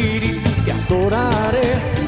spiriti di adorare